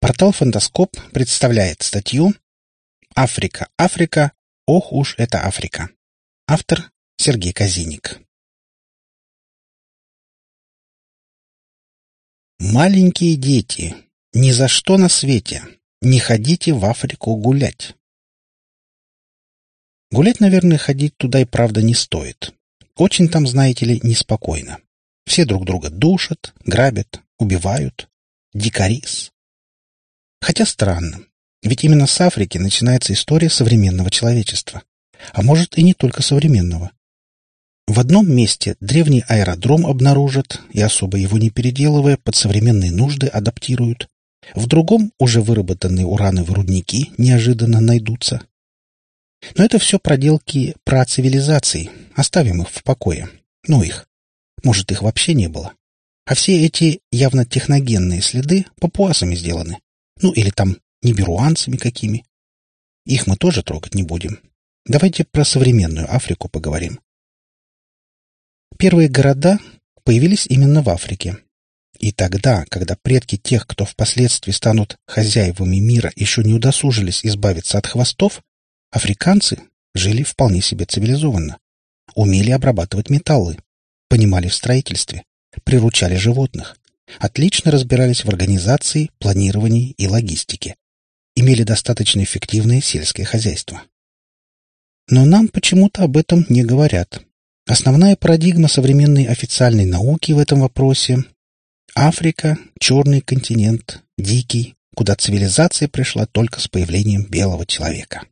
Портал «Фантаскоп» представляет статью «Африка, Африка, ох уж это Африка». Автор Сергей Казиник. Маленькие дети, ни за что на свете не ходите в Африку гулять. Гулять, наверное, ходить туда и правда не стоит. Очень там, знаете ли, неспокойно. Все друг друга душат, грабят, убивают. Дикарис. Хотя странно, ведь именно с Африки начинается история современного человечества. А может и не только современного. В одном месте древний аэродром обнаружат и, особо его не переделывая, под современные нужды адаптируют. В другом уже выработанные урановые рудники неожиданно найдутся. Но это все проделки працивилизаций. Оставим их в покое. Ну их. Может, их вообще не было. А все эти явно техногенные следы папуасами сделаны. Ну, или там ниберуанцами какими. Их мы тоже трогать не будем. Давайте про современную Африку поговорим. Первые города появились именно в Африке. И тогда, когда предки тех, кто впоследствии станут хозяевами мира, еще не удосужились избавиться от хвостов, африканцы жили вполне себе цивилизованно, умели обрабатывать металлы, понимали в строительстве, приручали животных, отлично разбирались в организации, планировании и логистике, имели достаточно эффективное сельское хозяйство. Но нам почему-то об этом не говорят. Основная парадигма современной официальной науки в этом вопросе — Африка, черный континент, дикий, куда цивилизация пришла только с появлением белого человека.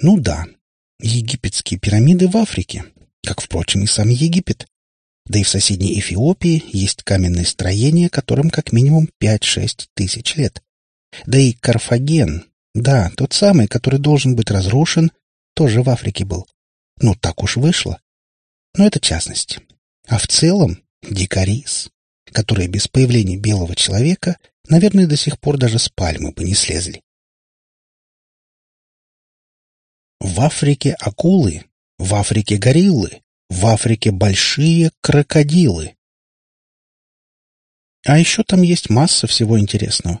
Ну да, египетские пирамиды в Африке, как, впрочем, и сам Египет. Да и в соседней Эфиопии есть каменные строения, которым как минимум 5-6 тысяч лет. Да и Карфаген, да, тот самый, который должен быть разрушен, тоже в Африке был. Ну, так уж вышло. Но это частность. А в целом дикарис, которые без появления белого человека, наверное, до сих пор даже с пальмы бы не слезли. В Африке акулы, в Африке гориллы, в Африке большие крокодилы. А еще там есть масса всего интересного.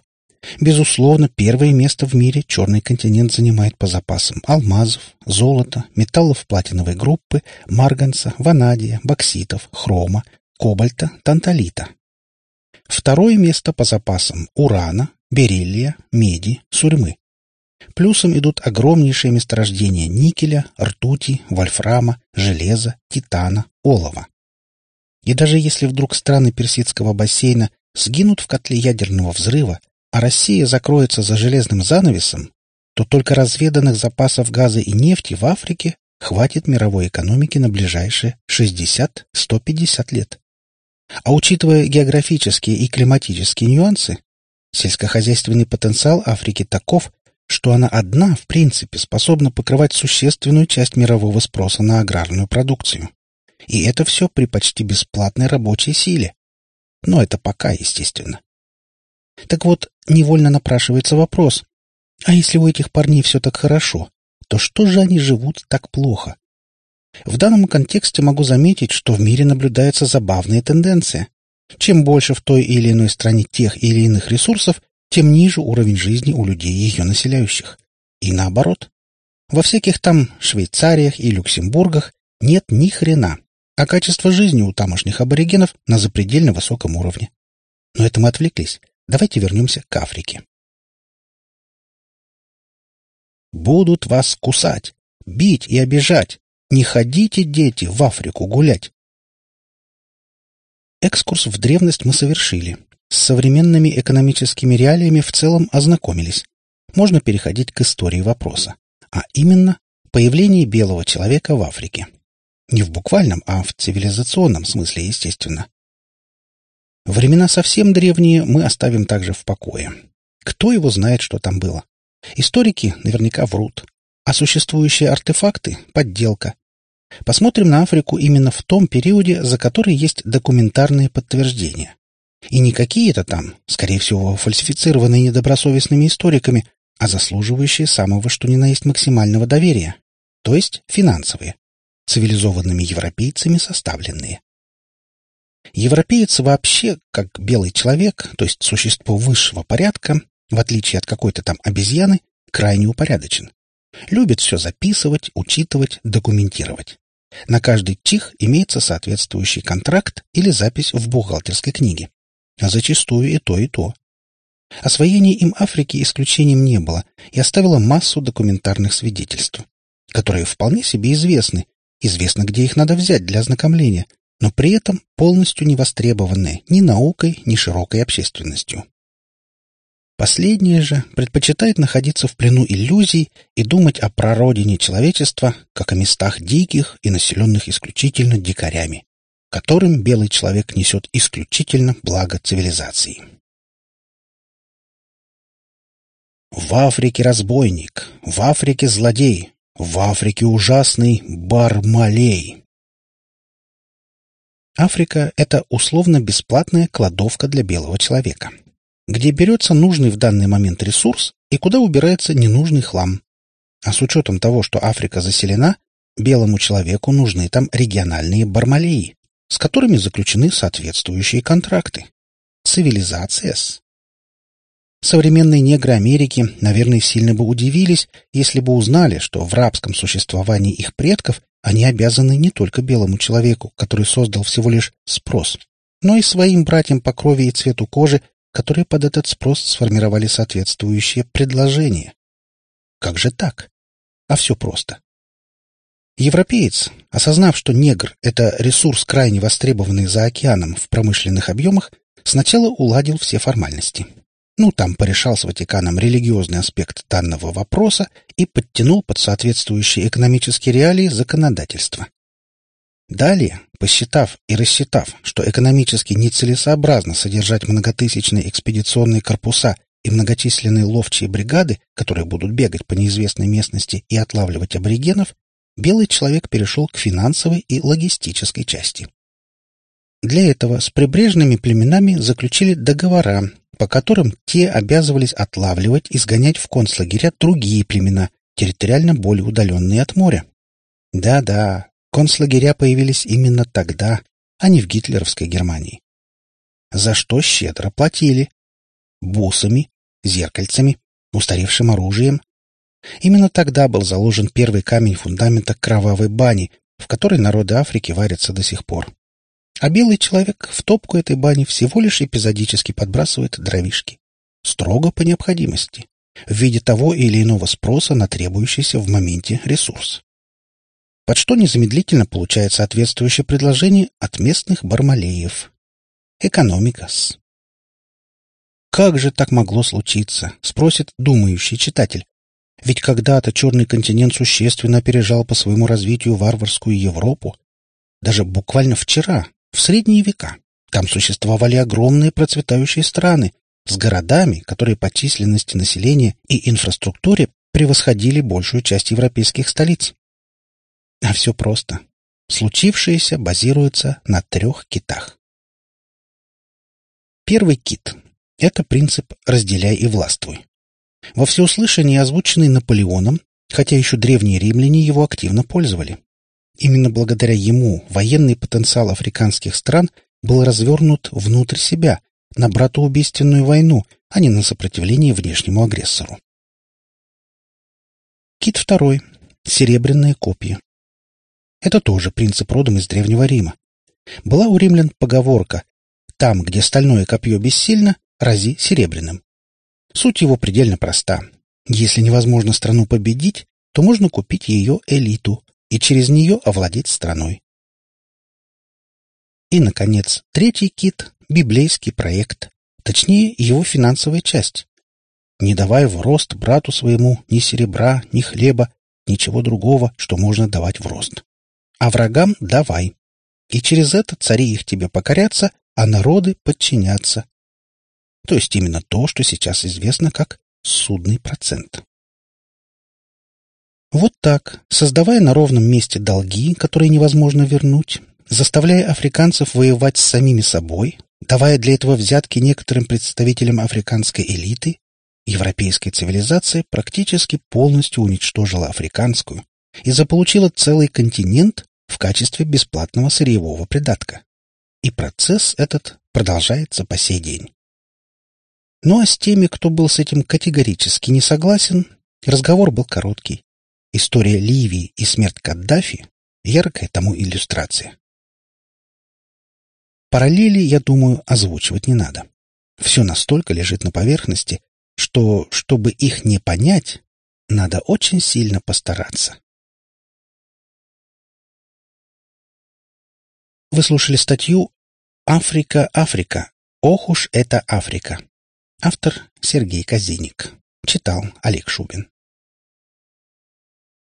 Безусловно, первое место в мире черный континент занимает по запасам алмазов, золота, металлов платиновой группы, марганца, ванадия, бокситов, хрома, кобальта, танталита. Второе место по запасам урана, бериллия, меди, сурьмы. Плюсом идут огромнейшие месторождения никеля, ртути, вольфрама, железа, титана, олова. И даже если вдруг страны Персидского бассейна сгинут в котле ядерного взрыва, а Россия закроется за железным занавесом, то только разведанных запасов газа и нефти в Африке хватит мировой экономики на ближайшие 60-150 лет. А учитывая географические и климатические нюансы, сельскохозяйственный потенциал Африки таков, что она одна, в принципе, способна покрывать существенную часть мирового спроса на аграрную продукцию. И это все при почти бесплатной рабочей силе. Но это пока, естественно. Так вот, невольно напрашивается вопрос, а если у этих парней все так хорошо, то что же они живут так плохо? В данном контексте могу заметить, что в мире наблюдается забавная тенденция. Чем больше в той или иной стране тех или иных ресурсов, тем ниже уровень жизни у людей, ее населяющих. И наоборот. Во всяких там Швейцариях и Люксембургах нет ни хрена, а качество жизни у тамошних аборигенов на запредельно высоком уровне. Но это мы отвлеклись. Давайте вернемся к Африке. Будут вас кусать, бить и обижать. Не ходите, дети, в Африку гулять. Экскурс в древность мы совершили. С современными экономическими реалиями в целом ознакомились. Можно переходить к истории вопроса. А именно, появление белого человека в Африке. Не в буквальном, а в цивилизационном смысле, естественно. Времена совсем древние мы оставим также в покое. Кто его знает, что там было? Историки наверняка врут. А существующие артефакты — подделка. Посмотрим на Африку именно в том периоде, за который есть документарные подтверждения. И не какие-то там, скорее всего, фальсифицированные недобросовестными историками, а заслуживающие самого что ни на есть максимального доверия, то есть финансовые, цивилизованными европейцами составленные. Европеец вообще, как белый человек, то есть существо высшего порядка, в отличие от какой-то там обезьяны, крайне упорядочен. Любит все записывать, учитывать, документировать. На каждый чих имеется соответствующий контракт или запись в бухгалтерской книге. А зачастую и то, и то. Освоение им Африки исключением не было и оставило массу документарных свидетельств, которые вполне себе известны, известно, где их надо взять для ознакомления, но при этом полностью не востребованные ни наукой, ни широкой общественностью. Последнее же предпочитает находиться в плену иллюзий и думать о прародине человечества, как о местах диких и населенных исключительно дикарями, которым белый человек несет исключительно благо цивилизации. В Африке разбойник, в Африке злодей, в Африке ужасный Бармалей. Африка — это условно-бесплатная кладовка для белого человека — где берется нужный в данный момент ресурс и куда убирается ненужный хлам. А с учетом того, что Африка заселена, белому человеку нужны там региональные бармалеи, с которыми заключены соответствующие контракты. Цивилизация-с. Современные негры Америки, наверное, сильно бы удивились, если бы узнали, что в рабском существовании их предков они обязаны не только белому человеку, который создал всего лишь спрос, но и своим братьям по крови и цвету кожи, которые под этот спрос сформировали соответствующее предложение. Как же так? А все просто. Европеец, осознав, что негр — это ресурс, крайне востребованный за океаном в промышленных объемах, сначала уладил все формальности. Ну, там порешал с Ватиканом религиозный аспект данного вопроса и подтянул под соответствующие экономические реалии законодательство. Далее, посчитав и рассчитав, что экономически нецелесообразно содержать многотысячные экспедиционные корпуса и многочисленные ловчие бригады, которые будут бегать по неизвестной местности и отлавливать аборигенов, белый человек перешел к финансовой и логистической части. Для этого с прибрежными племенами заключили договора, по которым те обязывались отлавливать и сгонять в концлагеря другие племена, территориально более удаленные от моря. Да-да, Концлагеря появились именно тогда, а не в гитлеровской Германии. За что щедро платили? Бусами, зеркальцами, устаревшим оружием. Именно тогда был заложен первый камень фундамента кровавой бани, в которой народы Африки варятся до сих пор. А белый человек в топку этой бани всего лишь эпизодически подбрасывает дровишки. Строго по необходимости, в виде того или иного спроса на требующийся в моменте ресурс под что незамедлительно получает соответствующее предложение от местных бармалеев. Экономикас. Как же так могло случиться, спросит думающий читатель. Ведь когда-то черный континент существенно опережал по своему развитию варварскую Европу. Даже буквально вчера, в средние века, там существовали огромные процветающие страны с городами, которые по численности населения и инфраструктуре превосходили большую часть европейских столиц. А все просто. Случившееся базируется на трех китах. Первый кит — это принцип «разделяй и властвуй». Во всеуслышание озвученный Наполеоном, хотя еще древние римляне его активно пользовали. Именно благодаря ему военный потенциал африканских стран был развернут внутрь себя, на братоубийственную войну, а не на сопротивление внешнему агрессору. Кит второй. Серебряные копья. Это тоже принцип родом из Древнего Рима. Была у римлян поговорка «Там, где стальное копье бессильно, рази серебряным». Суть его предельно проста. Если невозможно страну победить, то можно купить ее элиту и через нее овладеть страной. И, наконец, третий кит — библейский проект, точнее, его финансовая часть. Не давай в рост брату своему ни серебра, ни хлеба, ничего другого, что можно давать в рост а врагам давай. И через это цари их тебе покорятся, а народы подчинятся. То есть именно то, что сейчас известно как судный процент. Вот так, создавая на ровном месте долги, которые невозможно вернуть, заставляя африканцев воевать с самими собой, давая для этого взятки некоторым представителям африканской элиты, европейская цивилизация практически полностью уничтожила африканскую и заполучила целый континент в качестве бесплатного сырьевого придатка. И процесс этот продолжается по сей день. Ну а с теми, кто был с этим категорически не согласен, разговор был короткий. История Ливии и смерть Каддафи — яркая тому иллюстрация. Параллели, я думаю, озвучивать не надо. Все настолько лежит на поверхности, что, чтобы их не понять, надо очень сильно постараться. Вы слушали статью «Африка, Африка. Ох уж это Африка». Автор Сергей Казиник. Читал Олег Шубин.